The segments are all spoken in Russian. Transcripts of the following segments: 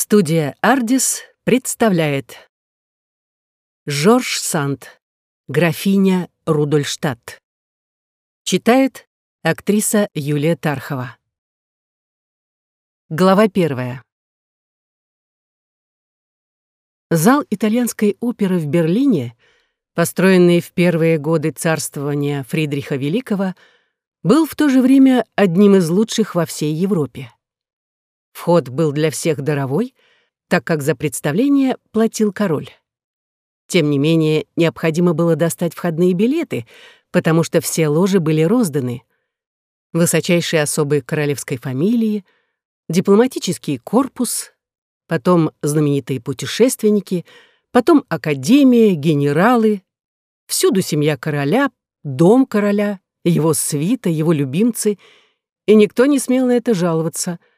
Студия «Ардис» представляет Жорж Санд, графиня Рудольштадт. Читает актриса Юлия Тархова. Глава первая. Зал итальянской оперы в Берлине, построенный в первые годы царствования Фридриха Великого, был в то же время одним из лучших во всей Европе. Вход был для всех даровой, так как за представление платил король. Тем не менее, необходимо было достать входные билеты, потому что все ложи были розданы. Высочайшие особы королевской фамилии, дипломатический корпус, потом знаменитые путешественники, потом академия, генералы, всюду семья короля, дом короля, его свита, его любимцы, и никто не смел на это жаловаться —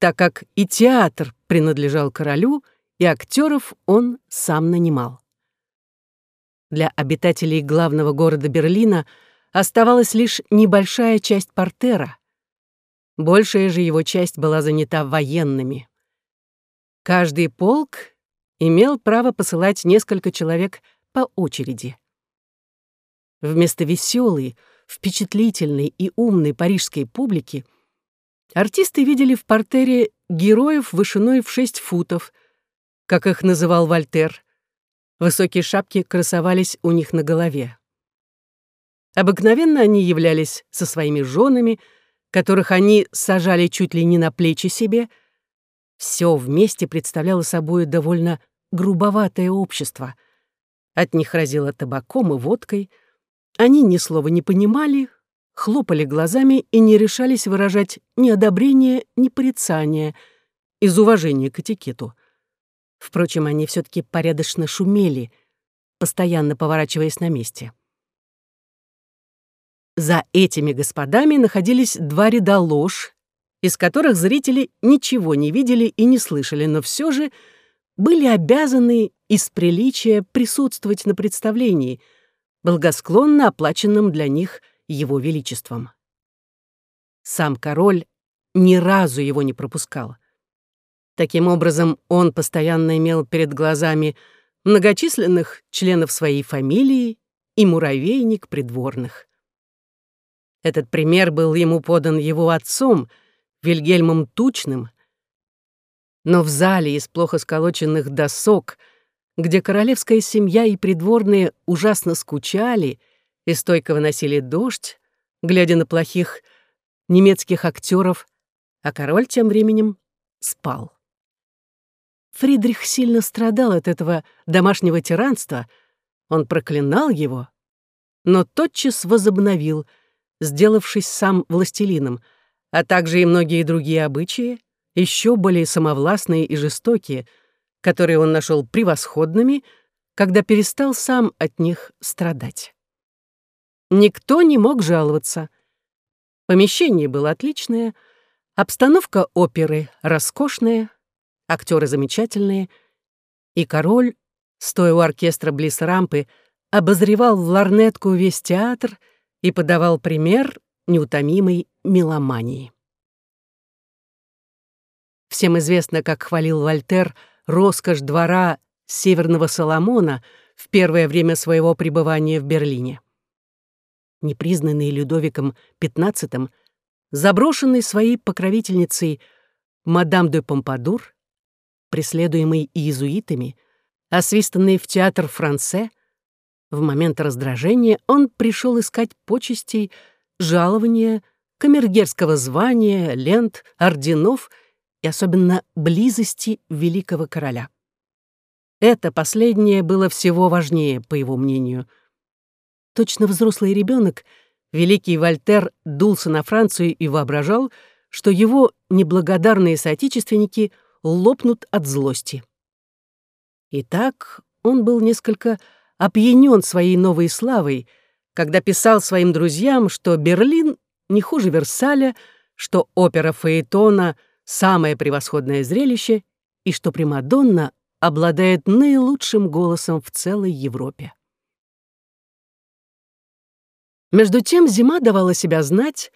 так как и театр принадлежал королю, и актеров он сам нанимал. Для обитателей главного города Берлина оставалась лишь небольшая часть портера. Большая же его часть была занята военными. Каждый полк имел право посылать несколько человек по очереди. Вместо веселой, впечатлительной и умной парижской публики — Артисты видели в портере героев вышиной в шесть футов, как их называл Вольтер. Высокие шапки красовались у них на голове. Обыкновенно они являлись со своими женами, которых они сажали чуть ли не на плечи себе. Все вместе представляло собой довольно грубоватое общество. От них разило табаком и водкой. Они ни слова не понимали, хлопали глазами и не решались выражать ни одобрения, ни порицания из уважения к этикету. Впрочем, они все таки порядочно шумели, постоянно поворачиваясь на месте. За этими господами находились два ряда лож, из которых зрители ничего не видели и не слышали, но все же были обязаны из приличия присутствовать на представлении, благосклонно оплаченном для них его величеством. Сам король ни разу его не пропускал. Таким образом, он постоянно имел перед глазами многочисленных членов своей фамилии и муравейник придворных. Этот пример был ему подан его отцом, Вильгельмом Тучным, но в зале из плохо сколоченных досок, где королевская семья и придворные ужасно скучали — и стойко выносили дождь, глядя на плохих немецких актеров, а король тем временем спал. Фридрих сильно страдал от этого домашнего тиранства, он проклинал его, но тотчас возобновил, сделавшись сам властелином, а также и многие другие обычаи, еще более самовластные и жестокие, которые он нашел превосходными, когда перестал сам от них страдать. Никто не мог жаловаться. Помещение было отличное, обстановка оперы роскошная, актеры замечательные, и король, стоя у оркестра близ рампы, обозревал в ларнетку весь театр и подавал пример неутомимой меломании. Всем известно, как хвалил Вольтер роскошь двора Северного Соломона в первое время своего пребывания в Берлине непризнанный Людовиком XV, заброшенный своей покровительницей мадам де Помпадур, преследуемый иезуитами, освистанный в театр Франце, в момент раздражения он пришел искать почестей, жалования, камергерского звания, лент, орденов и особенно близости великого короля. Это последнее было всего важнее, по его мнению — Точно взрослый ребенок, великий Вольтер дулся на Францию и воображал, что его неблагодарные соотечественники лопнут от злости. Итак, он был несколько опьянен своей новой славой, когда писал своим друзьям, что Берлин не хуже Версаля, что опера Фаэтона — самое превосходное зрелище и что Примадонна обладает наилучшим голосом в целой Европе. Между тем зима давала себя знать.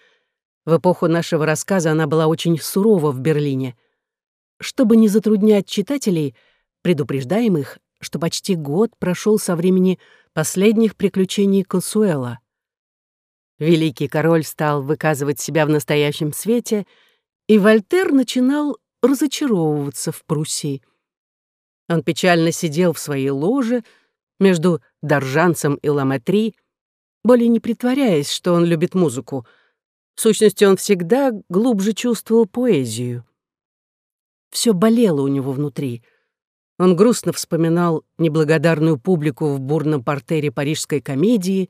В эпоху нашего рассказа она была очень сурова в Берлине. чтобы не затруднять читателей, предупреждаем их, что почти год прошел со времени последних приключений Консуэла. Великий король стал выказывать себя в настоящем свете, и Вольтер начинал разочаровываться в Пруссии. Он печально сидел в своей ложе между Доржанцем и Ламатри, более не притворяясь, что он любит музыку. В сущности, он всегда глубже чувствовал поэзию. Все болело у него внутри. Он грустно вспоминал неблагодарную публику в бурном портере парижской комедии.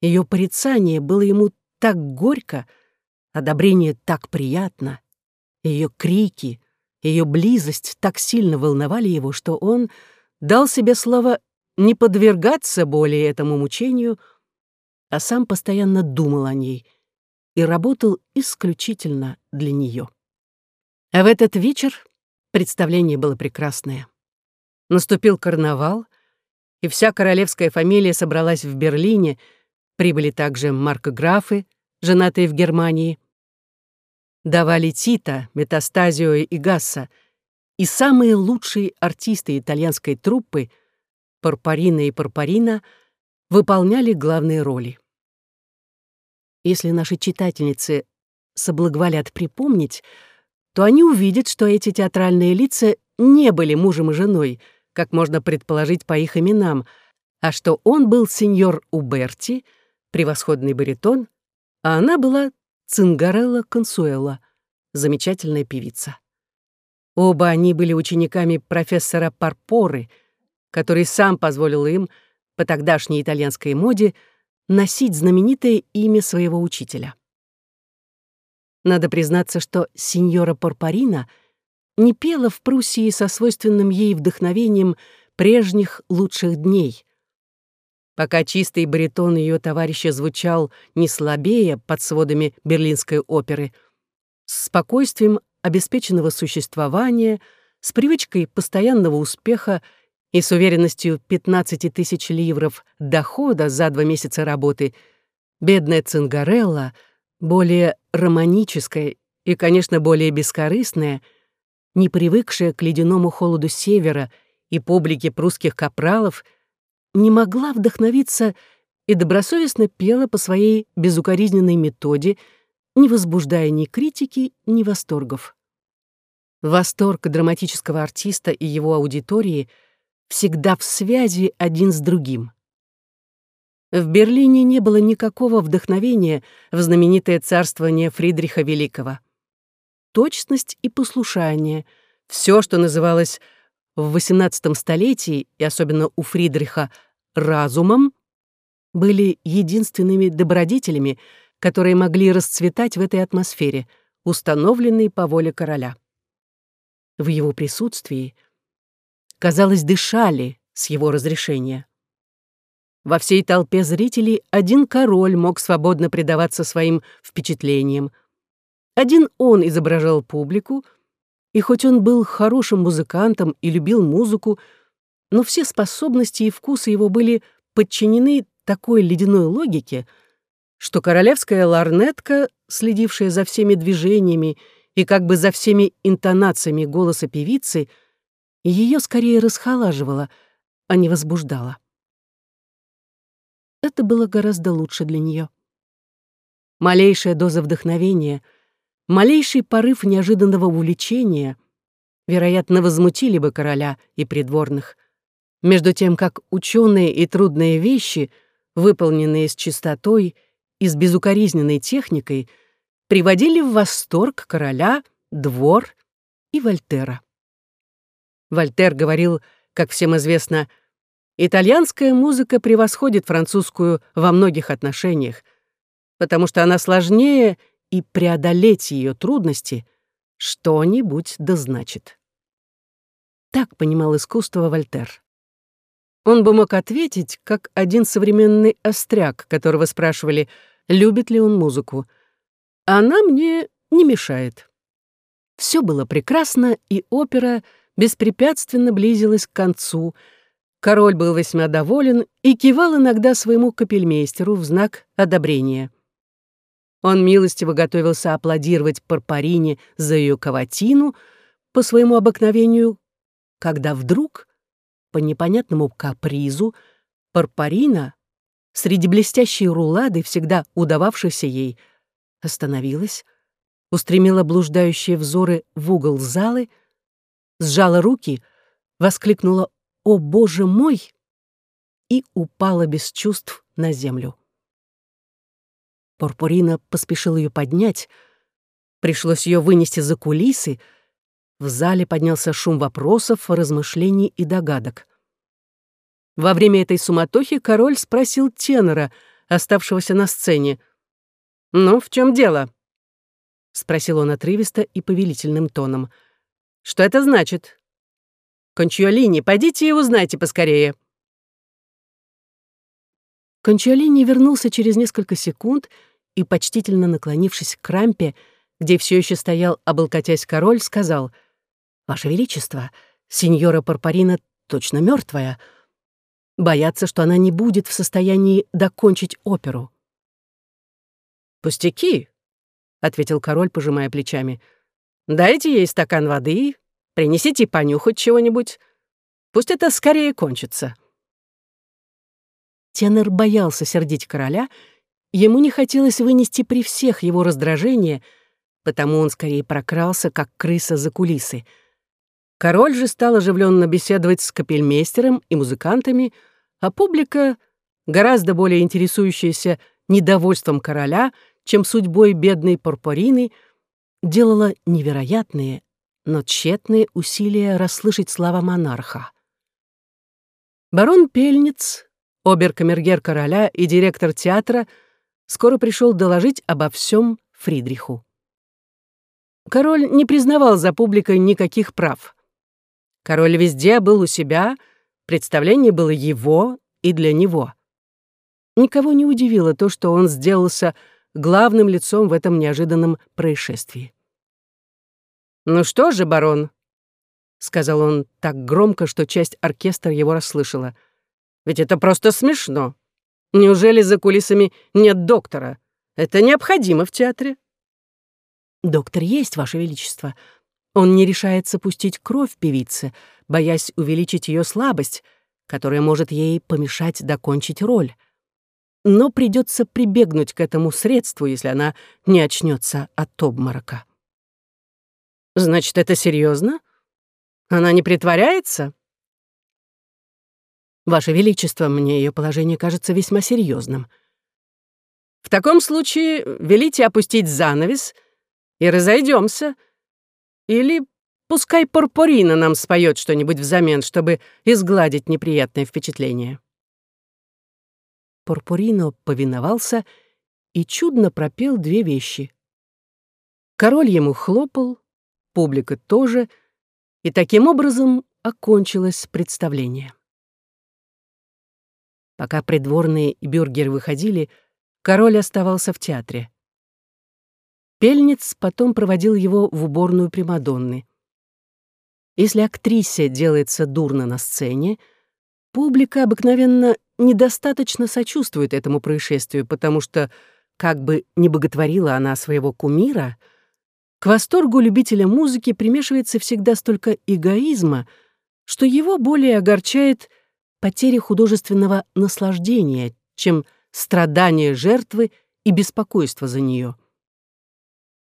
Ее порицание было ему так горько, одобрение так приятно. Ее крики, ее близость так сильно волновали его, что он дал себе слово не подвергаться более этому мучению, а сам постоянно думал о ней и работал исключительно для нее. А в этот вечер представление было прекрасное. Наступил карнавал, и вся королевская фамилия собралась в Берлине, прибыли также маркграфы, женатые в Германии, давали Тита, Метастазио и Гасса, и самые лучшие артисты итальянской труппы, Парпарина и Парпарина, выполняли главные роли. Если наши читательницы соблаговолят припомнить, то они увидят, что эти театральные лица не были мужем и женой, как можно предположить по их именам, а что он был сеньор Уберти, превосходный баритон, а она была Цингарелла Консуэла, замечательная певица. Оба они были учениками профессора Парпоры, который сам позволил им, по тогдашней итальянской моде, носить знаменитое имя своего учителя. Надо признаться, что сеньора Парпарина не пела в Пруссии со свойственным ей вдохновением прежних лучших дней — пока чистый баритон ее товарища звучал не слабее под сводами берлинской оперы, с спокойствием обеспеченного существования, с привычкой постоянного успеха и с уверенностью 15 тысяч ливров дохода за два месяца работы, бедная Цингарелла, более романическая и, конечно, более бескорыстная, не привыкшая к ледяному холоду севера и публике прусских капралов — не могла вдохновиться и добросовестно пела по своей безукоризненной методе, не возбуждая ни критики, ни восторгов. Восторг драматического артиста и его аудитории всегда в связи один с другим. В Берлине не было никакого вдохновения в знаменитое царствование Фридриха Великого. Точность и послушание — все, что называлось в XVIII столетии, и особенно у Фридриха, разумом, были единственными добродетелями, которые могли расцветать в этой атмосфере, установленной по воле короля. В его присутствии, казалось, дышали с его разрешения. Во всей толпе зрителей один король мог свободно предаваться своим впечатлениям. Один он изображал публику — и хоть он был хорошим музыкантом и любил музыку, но все способности и вкусы его были подчинены такой ледяной логике, что королевская ларнетка, следившая за всеми движениями и как бы за всеми интонациями голоса певицы, ее скорее расхолаживала, а не возбуждала. Это было гораздо лучше для нее. Малейшая доза вдохновения — Малейший порыв неожиданного увлечения, вероятно, возмутили бы короля и придворных, между тем как ученые и трудные вещи, выполненные с чистотой и с безукоризненной техникой, приводили в восторг короля, двор и Вольтера. Вольтер говорил, как всем известно, «Итальянская музыка превосходит французскую во многих отношениях, потому что она сложнее и преодолеть ее трудности что-нибудь да значит. Так понимал искусство Вольтер. Он бы мог ответить, как один современный остряк, которого спрашивали, любит ли он музыку. Она мне не мешает. Все было прекрасно, и опера беспрепятственно близилась к концу. Король был весьма доволен и кивал иногда своему капельмейстеру в знак одобрения. Он милостиво готовился аплодировать Парпарине за ее каватину, по своему обыкновению, когда вдруг, по непонятному капризу, Парпарина, среди блестящей рулады, всегда удававшейся ей, остановилась, устремила блуждающие взоры в угол залы, сжала руки, воскликнула «О, Боже мой!» и упала без чувств на землю. Пурпурина поспешил ее поднять, пришлось ее вынести за кулисы, в зале поднялся шум вопросов, размышлений и догадок. Во время этой суматохи король спросил тенора, оставшегося на сцене. «Ну, в чем дело?» — спросил он отрывисто и повелительным тоном. «Что это значит?» «Кончуолини, пойдите и узнайте поскорее». Кончуолини вернулся через несколько секунд и, почтительно наклонившись к рампе, где все еще стоял, облокотясь король, сказал, «Ваше Величество, сеньора Парпарина точно мертвая. Боятся, что она не будет в состоянии докончить оперу». «Пустяки», ответил король, пожимая плечами. «Дайте ей стакан воды, принесите понюхать чего-нибудь. Пусть это скорее кончится». Тенор боялся сердить короля, ему не хотелось вынести при всех его раздражение, потому он скорее прокрался, как крыса за кулисы. Король же стал оживленно беседовать с капельмейстером и музыкантами, а публика, гораздо более интересующаяся недовольством короля — чем судьбой бедной Порпорины, делала невероятные, но тщетные усилия расслышать слова монарха. Барон Пельниц, оберкамергер короля и директор театра, скоро пришел доложить обо всем Фридриху. Король не признавал за публикой никаких прав. Король везде был у себя, представление было его и для него. Никого не удивило то, что он сделался главным лицом в этом неожиданном происшествии. «Ну что же, барон», — сказал он так громко, что часть оркестра его расслышала, «ведь это просто смешно. Неужели за кулисами нет доктора? Это необходимо в театре». «Доктор есть, Ваше Величество. Он не решается пустить кровь певице, боясь увеличить ее слабость, которая может ей помешать докончить роль но придется прибегнуть к этому средству, если она не очнется от обморока. Значит, это серьезно? Она не притворяется? Ваше Величество, мне ее положение кажется весьма серьезным. В таком случае велите опустить занавес и разойдемся. Или пускай Порпорина нам споет что-нибудь взамен, чтобы изгладить неприятное впечатление. Порпорино повиновался и чудно пропел две вещи. Король ему хлопал, публика тоже, и таким образом окончилось представление. Пока придворные и бюргеры выходили, король оставался в театре. Пельниц потом проводил его в уборную Примадонны. Если актрисе делается дурно на сцене, публика обыкновенно недостаточно сочувствует этому происшествию, потому что, как бы не боготворила она своего кумира, к восторгу любителя музыки примешивается всегда столько эгоизма, что его более огорчает потеря художественного наслаждения, чем страдания жертвы и беспокойство за нее.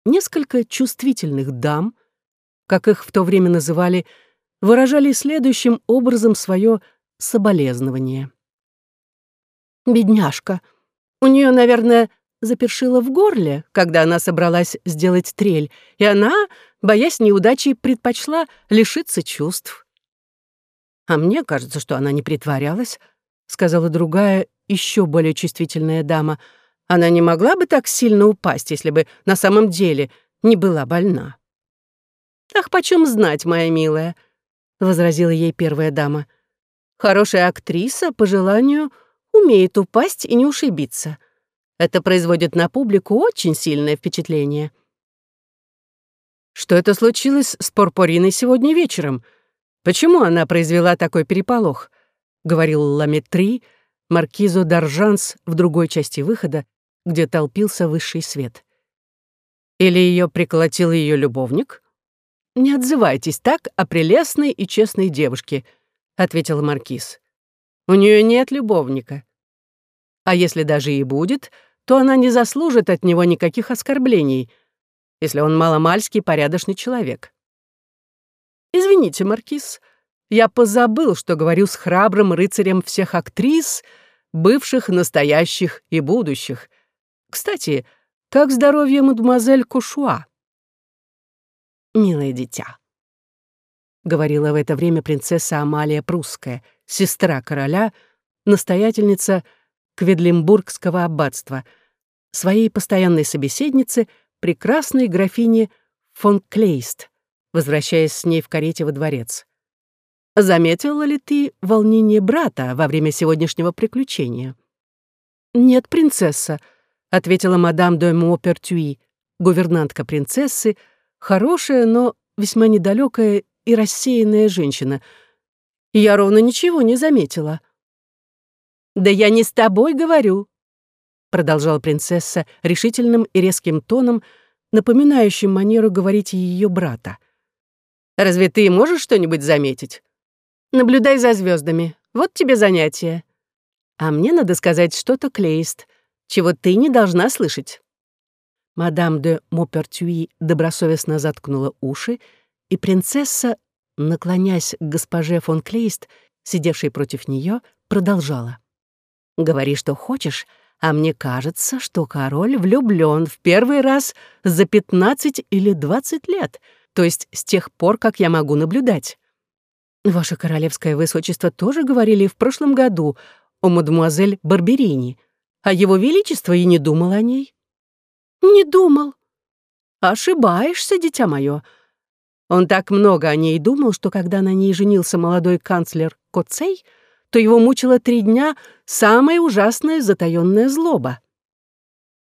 Несколько чувствительных дам, как их в то время называли, выражали следующим образом свое соболезнование. Бедняжка. У нее, наверное, запершило в горле, когда она собралась сделать трель, и она, боясь неудачи, предпочла лишиться чувств. «А мне кажется, что она не притворялась», — сказала другая, еще более чувствительная дама. «Она не могла бы так сильно упасть, если бы на самом деле не была больна». «Ах, почем знать, моя милая», — возразила ей первая дама. «Хорошая актриса, по желанию, — умеет упасть и не ушибиться. Это производит на публику очень сильное впечатление. Что это случилось с Порпориной сегодня вечером? Почему она произвела такой переполох? Говорил Ламетри, маркизу Даржанс в другой части выхода, где толпился высший свет. Или ее приколотил ее любовник? «Не отзывайтесь так о прелестной и честной девушке», — ответила Маркиз. «У нее нет любовника. А если даже и будет, то она не заслужит от него никаких оскорблений, если он маломальский порядочный человек. Извините, Маркиз, я позабыл, что говорю с храбрым рыцарем всех актрис, бывших, настоящих и будущих. Кстати, как здоровье мадемуазель Кушуа?» «Милое дитя», — говорила в это время принцесса Амалия Прусская, сестра короля, настоятельница Кведлимбургского аббатства, своей постоянной собеседнице, прекрасной графине фон Клейст, возвращаясь с ней в карете во дворец. «Заметила ли ты волнение брата во время сегодняшнего приключения?» «Нет, принцесса», — ответила мадам де Мопертюи, гувернантка принцессы, хорошая, но весьма недалекая и рассеянная женщина. Я ровно ничего не заметила. «Да я не с тобой говорю», — продолжала принцесса решительным и резким тоном, напоминающим манеру говорить ее брата. «Разве ты можешь что-нибудь заметить? Наблюдай за звездами. Вот тебе занятие. А мне надо сказать что-то клеист, чего ты не должна слышать». Мадам де Мопертюи добросовестно заткнула уши, и принцесса, наклонясь к госпоже фон Клейст, сидевшей против нее, продолжала. Говори, что хочешь, а мне кажется, что король влюблён в первый раз за 15 или 20 лет, то есть с тех пор, как я могу наблюдать. Ваше королевское высочество тоже говорили в прошлом году о мадемуазель Барберини, а его величество и не думал о ней. Не думал. Ошибаешься, дитя мое. Он так много о ней думал, что когда на ней женился молодой канцлер Коцей — то его мучила три дня самая ужасная затаённая злоба.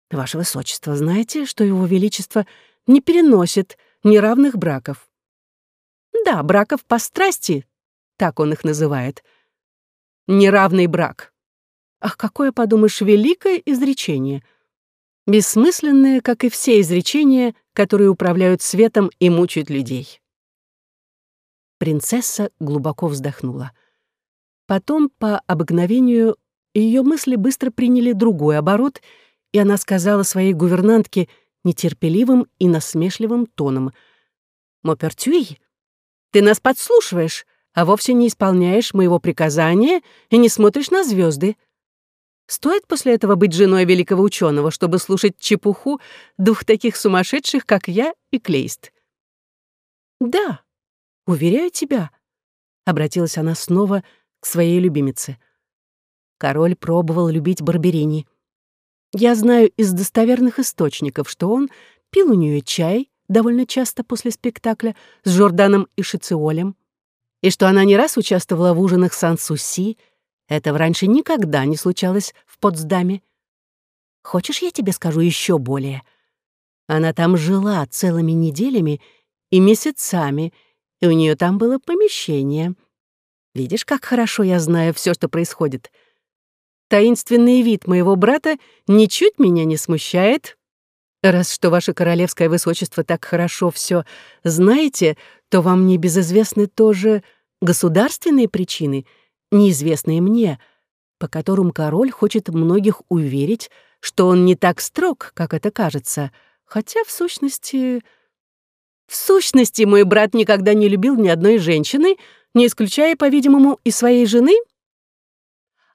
Ваше Высочество, знаете, что Его Величество не переносит неравных браков? Да, браков по страсти, так он их называет. Неравный брак. Ах, какое, подумаешь, великое изречение. Бессмысленное, как и все изречения, которые управляют светом и мучают людей. Принцесса глубоко вздохнула. Потом, по обыкновению, ее мысли быстро приняли другой оборот, и она сказала своей гувернантке нетерпеливым и насмешливым тоном. «Мопертюй, ты нас подслушиваешь, а вовсе не исполняешь моего приказания и не смотришь на звезды. Стоит после этого быть женой великого ученого, чтобы слушать чепуху двух таких сумасшедших, как я и Клейст?» «Да, уверяю тебя», — обратилась она снова к своей любимице. Король пробовал любить Барберини. Я знаю из достоверных источников, что он пил у нее чай довольно часто после спектакля с Жорданом и Шициолем, и что она не раз участвовала в ужинах Сан-Суси. Этого раньше никогда не случалось в Потсдаме. Хочешь, я тебе скажу еще более? Она там жила целыми неделями и месяцами, и у нее там было помещение — Видишь, как хорошо я знаю все, что происходит. Таинственный вид моего брата ничуть меня не смущает. Раз что ваше королевское высочество так хорошо все знаете, то вам не безызвестны тоже государственные причины, неизвестные мне, по которым король хочет многих уверить, что он не так строг, как это кажется, хотя в сущности... В сущности, мой брат никогда не любил ни одной женщины, не исключая, по-видимому, и своей жены?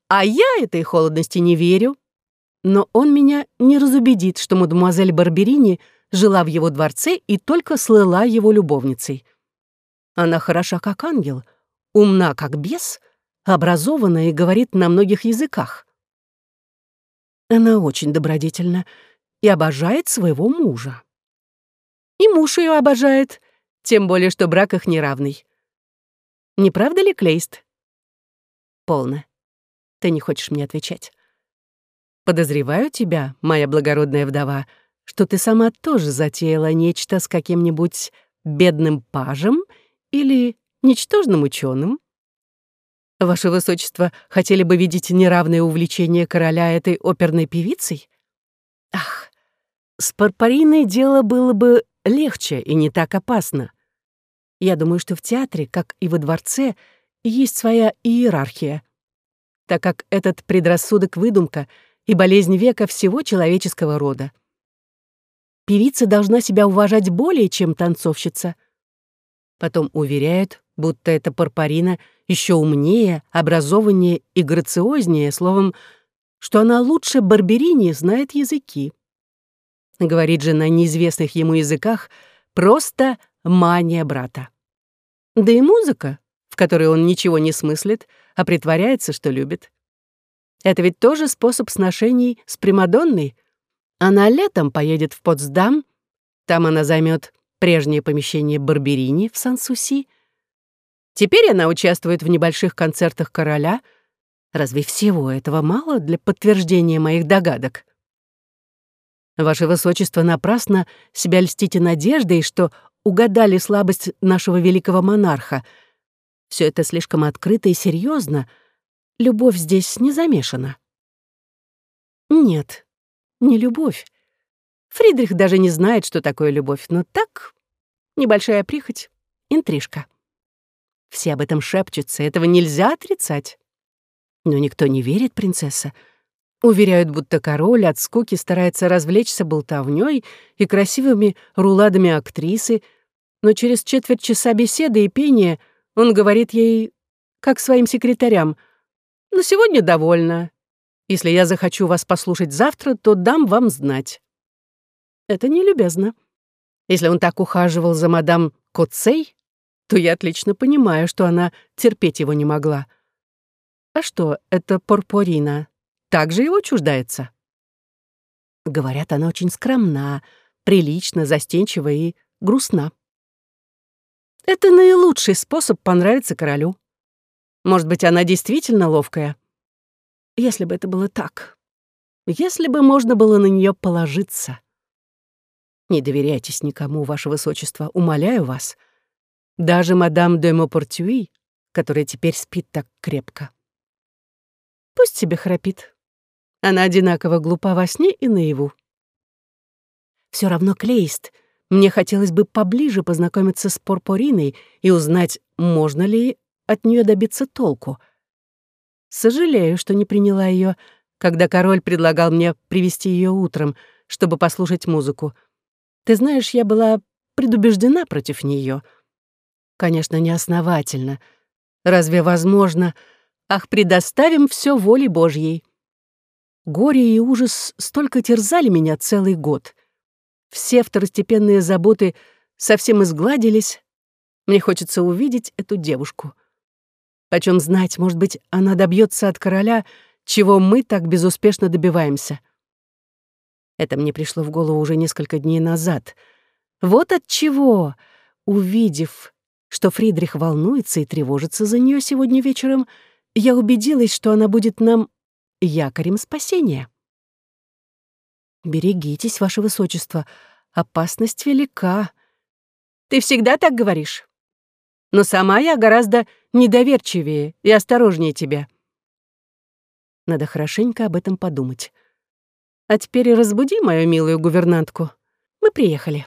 А я этой холодности не верю. Но он меня не разубедит, что мадемуазель Барберини жила в его дворце и только слыла его любовницей. Она хороша как ангел, умна как бес, образована и говорит на многих языках. Она очень добродетельна и обожает своего мужа. И муж ее обожает, тем более, что брак их неравный. Не правда ли, Клейст? Полно. Ты не хочешь мне отвечать. Подозреваю тебя, моя благородная вдова, что ты сама тоже затеяла нечто с каким-нибудь бедным пажем или ничтожным ученым. Ваше Высочество хотели бы видеть неравное увлечение короля этой оперной певицей? Ах, с Парпариной дело было бы легче и не так опасно. Я думаю, что в театре, как и во дворце, есть своя иерархия, так как этот предрассудок — выдумка и болезнь века всего человеческого рода. Певица должна себя уважать более, чем танцовщица. Потом уверяют, будто эта Парпарина еще умнее, образованнее и грациознее, словом, что она лучше Барберини знает языки. Говорит же на неизвестных ему языках просто мания брата. Да и музыка, в которой он ничего не смыслит, а притворяется, что любит. Это ведь тоже способ сношений с Примадонной. Она летом поедет в Потсдам, там она займет прежнее помещение Барберини в Сан-Суси. Теперь она участвует в небольших концертах короля. Разве всего этого мало для подтверждения моих догадок? Ваше Высочество напрасно себя льстите надеждой, что угадали слабость нашего великого монарха. Все это слишком открыто и серьезно. Любовь здесь не замешана. Нет, не любовь. Фридрих даже не знает, что такое любовь, но так, небольшая прихоть, интрижка. Все об этом шепчутся, этого нельзя отрицать. Но никто не верит, принцесса. Уверяют, будто король от скуки старается развлечься болтовнёй и красивыми руладами актрисы, но через четверть часа беседы и пения он говорит ей, как своим секретарям, «На сегодня довольно. Если я захочу вас послушать завтра, то дам вам знать». Это нелюбезно. Если он так ухаживал за мадам Коцей, то я отлично понимаю, что она терпеть его не могла. А что, это Порпорина также его чуждается. Говорят, она очень скромна, прилично, застенчива и грустна. Это наилучший способ понравиться королю. Может быть, она действительно ловкая. Если бы это было так. Если бы можно было на нее положиться. Не доверяйтесь никому, ваше высочество, умоляю вас. Даже мадам де Мопортюи, которая теперь спит так крепко. Пусть себе храпит. Она одинаково глупа во сне и наяву. Все равно Клейст. Мне хотелось бы поближе познакомиться с Порпориной и узнать, можно ли от нее добиться толку. Сожалею, что не приняла ее, когда король предлагал мне привести ее утром, чтобы послушать музыку. Ты знаешь, я была предубеждена против нее. Конечно, неосновательно. Разве возможно? Ах, предоставим все воле Божьей. Горе и ужас столько терзали меня целый год. Все второстепенные заботы совсем изгладились. Мне хочется увидеть эту девушку. Почем знать, может быть, она добьется от короля, чего мы так безуспешно добиваемся. Это мне пришло в голову уже несколько дней назад. Вот от чего, увидев, что Фридрих волнуется и тревожится за нее сегодня вечером, я убедилась, что она будет нам якорем спасения. Берегитесь, ваше высочество, опасность велика. Ты всегда так говоришь. Но сама я гораздо недоверчивее и осторожнее тебя. Надо хорошенько об этом подумать. А теперь разбуди мою милую гувернантку. Мы приехали.